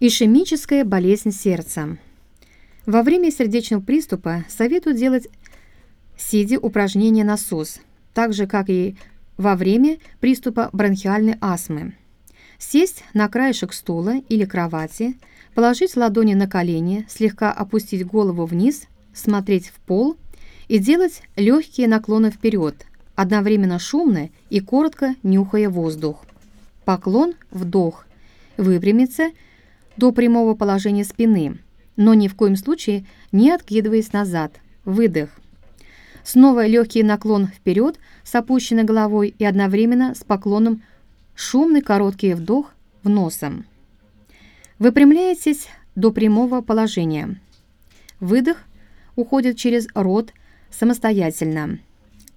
Ишемическая болезнь сердца. Во время сердечного приступа советую делать сидя упражнения на СОС, так же, как и во время приступа бронхиальной астмы. Сесть на краешек стула или кровати, положить ладони на колени, слегка опустить голову вниз, смотреть в пол и делать легкие наклоны вперед, одновременно шумно и коротко нюхая воздух. Поклон, вдох, выпрямиться – до прямого положения спины, но ни в коем случае не откидываясь назад. Выдох. Снова легкий наклон вперед с опущенной головой и одновременно с поклоном шумный короткий вдох в носом. Выпрямляетесь до прямого положения. Выдох уходит через рот самостоятельно.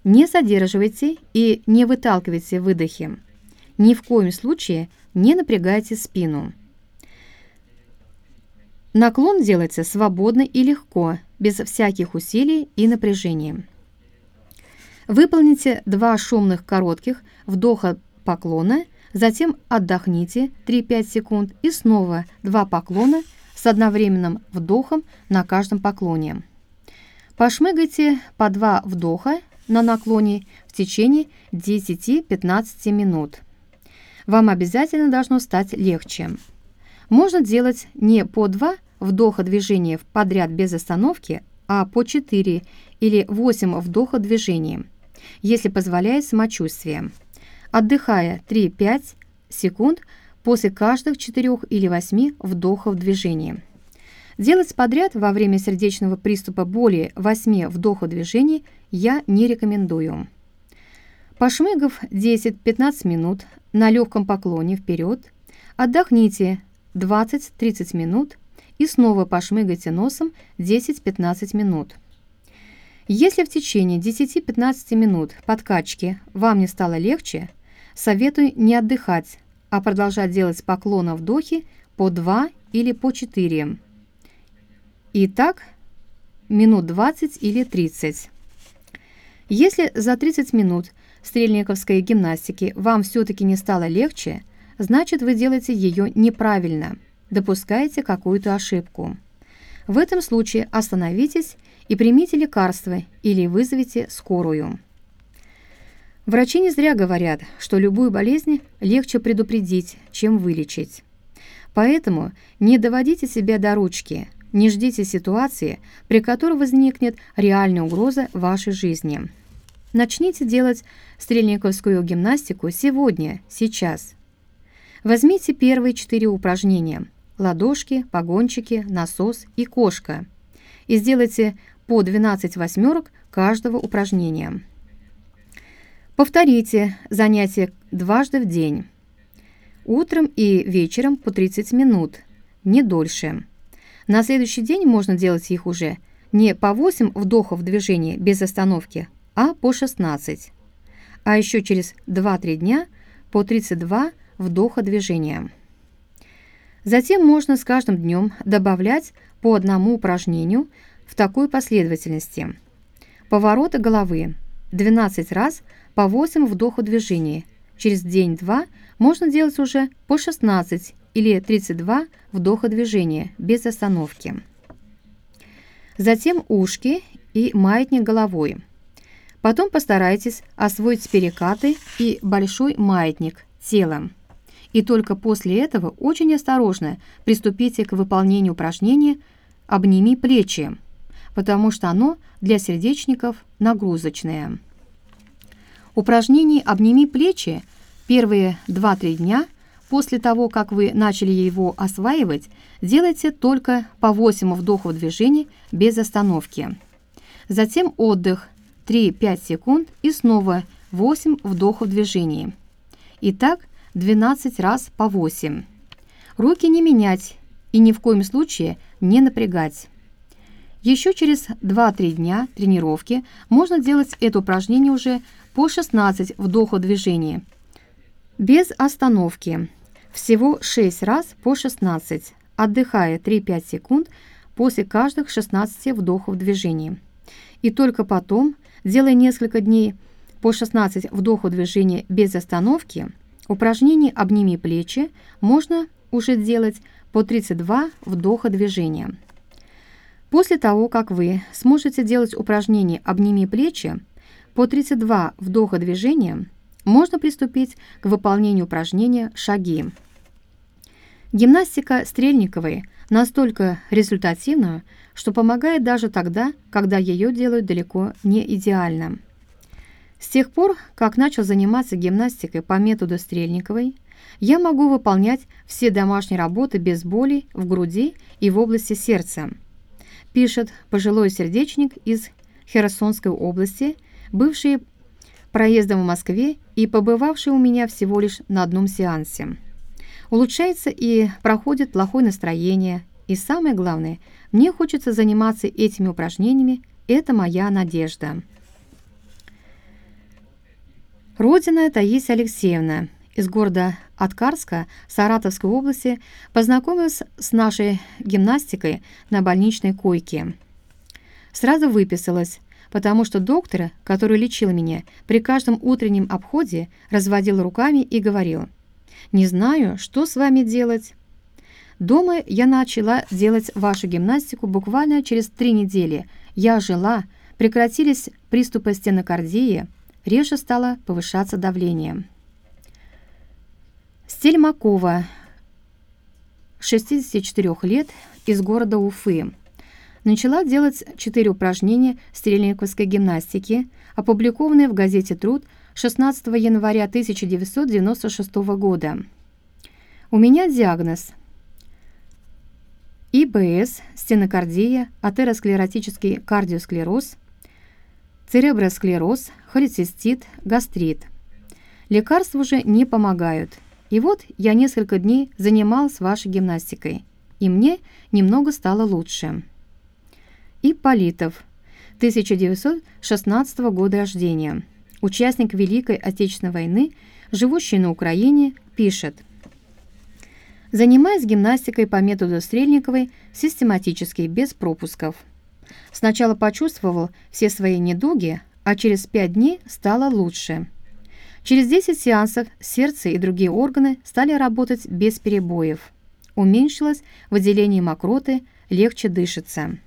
Не задерживайте и не выталкивайте выдохи. Ни в коем случае не напрягайте спину. Наклон делается свободно и легко, без всяких усилий и напряжения. Выполните два шумных коротких вдоха поклона, затем отдохните 3-5 секунд и снова два поклона с одновременным вдохом на каждом поклоне. Пошмыгайте по два вдоха на наклоне в течение 10-15 минут. Вам обязательно должно стать легче. Можно делать не по два вдоха движения подряд без остановки, а по 4 или 8 вдоха движения, если позволяет самочувствие, отдыхая 3-5 секунд после каждых 4 или 8 вдохов движения. Делать подряд во время сердечного приступа более 8 вдохов движений я не рекомендую. Пошмыгав 10-15 минут на легком поклоне вперед, отдохните 20-30 минут и снова пошмыгайте носом 10-15 минут. Если в течение 10-15 минут подкачки вам не стало легче, советую не отдыхать, а продолжать делать поклоны вдохи по 2 или по 4. И так минут 20 или 30. Если за 30 минут стрельниковской гимнастики вам все-таки не стало легче, значит вы делаете ее неправильно – допускаете какую-то ошибку. В этом случае остановитесь и примите лекарство или вызовите скорую. Врачи не зря говорят, что любую болезнь легче предупредить, чем вылечить. Поэтому не доводите себя до ручки, не ждите ситуации, при которой возникнет реальная угроза вашей жизни. Начните делать стрельниковскую гимнастику сегодня, сейчас. Возьмите первые четыре упражнения – ладошки, погончики, насос и кошка. И сделайте по 12 восьмерок каждого упражнения. Повторите занятия дважды в день. Утром и вечером по 30 минут, не дольше. На следующий день можно делать их уже не по 8 вдохов движения без остановки, а по 16. А еще через 2-3 дня по 32 вдоха движения. Затем можно с каждым днем добавлять по одному упражнению в такой последовательности. Повороты головы 12 раз по 8 вдохов движения. Через день-два можно делать уже по 16 или 32 вдоха движения без остановки. Затем ушки и маятник головой. Потом постарайтесь освоить перекаты и большой маятник телом и только после этого очень осторожно приступите к выполнению упражнения «Обними плечи», потому что оно для сердечников нагрузочное. Упражнение «Обними плечи» первые 2-3 дня после того, как вы начали его осваивать, делайте только по 8 вдохов движений без остановки. Затем отдых 3-5 секунд и снова 8 вдохов движений. Итак, 12 раз по 8. Руки не менять и ни в коем случае не напрягать. Еще через 2-3 дня тренировки можно делать это упражнение уже по 16 вдохов движения, без остановки. Всего 6 раз по 16, отдыхая 3-5 секунд после каждых 16 вдохов движения. И только потом, делая несколько дней по 16 вдохов движения без остановки, Упражнение «Обними плечи» можно уже делать по 32 вдоха движения. После того, как вы сможете делать упражнение «Обними плечи» по 32 вдоха движения, можно приступить к выполнению упражнения «Шаги». Гимнастика Стрельниковой настолько результативна, что помогает даже тогда, когда ее делают далеко не идеально. С тех пор, как начал заниматься гимнастикой по методу Стрельниковой, я могу выполнять все домашние работы без боли в груди и в области сердца, пишет пожилой сердечник из Херсонской области, бывший проездом в Москве и побывавший у меня всего лишь на одном сеансе. Улучшается и проходит плохое настроение, и самое главное, мне хочется заниматься этими упражнениями, это моя надежда. Родина Таисия Алексеевна из города Аткарска Саратовской области познакомилась с нашей гимнастикой на больничной койке. Сразу выписалась, потому что доктор, который лечил меня, при каждом утреннем обходе разводил руками и говорил «Не знаю, что с вами делать». Дома я начала делать вашу гимнастику буквально через три недели. Я жила, прекратились приступы стенокардии, реже стало повышаться давление. Стельмакова, 64 лет, из города Уфы. Начала делать четыре упражнения стрельниковской гимнастики, опубликованные в газете «Труд» 16 января 1996 года. У меня диагноз ИБС, стенокардия, атеросклеротический кардиосклероз, церебросклероз, холецистит, гастрит. Лекарства уже не помогают – и вот я несколько дней занималась вашей гимнастикой, и мне немного стало лучше. Ипполитов, 1916 года рождения, участник Великой Отечественной войны, живущий на Украине, пишет. Занимаясь гимнастикой по методу Стрельниковой систематически, без пропусков. Сначала почувствовал все свои недуги, а через пять дней стало лучше – Через 10 сеансов сердце и другие органы стали работать без перебоев. Уменьшилось выделение мокроты, легче дышится.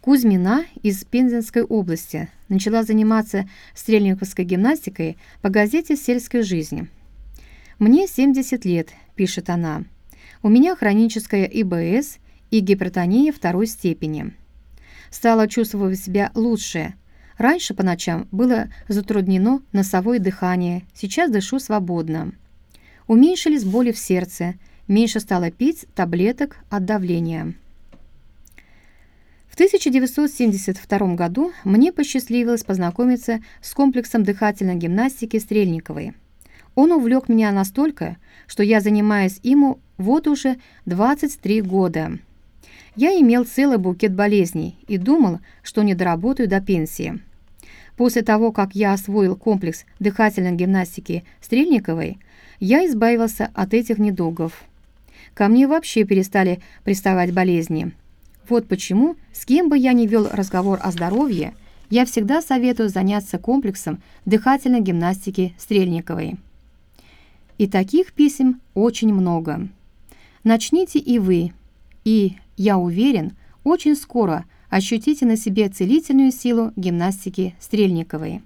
Кузьмина из Пензенской области начала заниматься стрельниковской гимнастикой по газете «Сельская жизнь». «Мне 70 лет», – пишет она. «У меня хроническая ИБС и гипертония второй степени. Стала чувствовать себя лучше – Раньше по ночам было затруднено носовое дыхание, сейчас дышу свободно. Уменьшились боли в сердце, меньше стало пить таблеток от давления. В 1972 году мне посчастливилось познакомиться с комплексом дыхательной гимнастики Стрельниковой. Он увлек меня настолько, что я занимаюсь ему вот уже 23 года. Я имел целый букет болезней и думал, что не доработаю до пенсии. После того, как я освоил комплекс дыхательной гимнастики Стрельниковой, я избавился от этих недугов. Ко мне вообще перестали приставать болезни. Вот почему, с кем бы я ни вел разговор о здоровье, я всегда советую заняться комплексом дыхательной гимнастики Стрельниковой. И таких писем очень много. Начните и вы, и, я уверен, очень скоро – ощутите на себе целительную силу гимнастики Стрельниковой.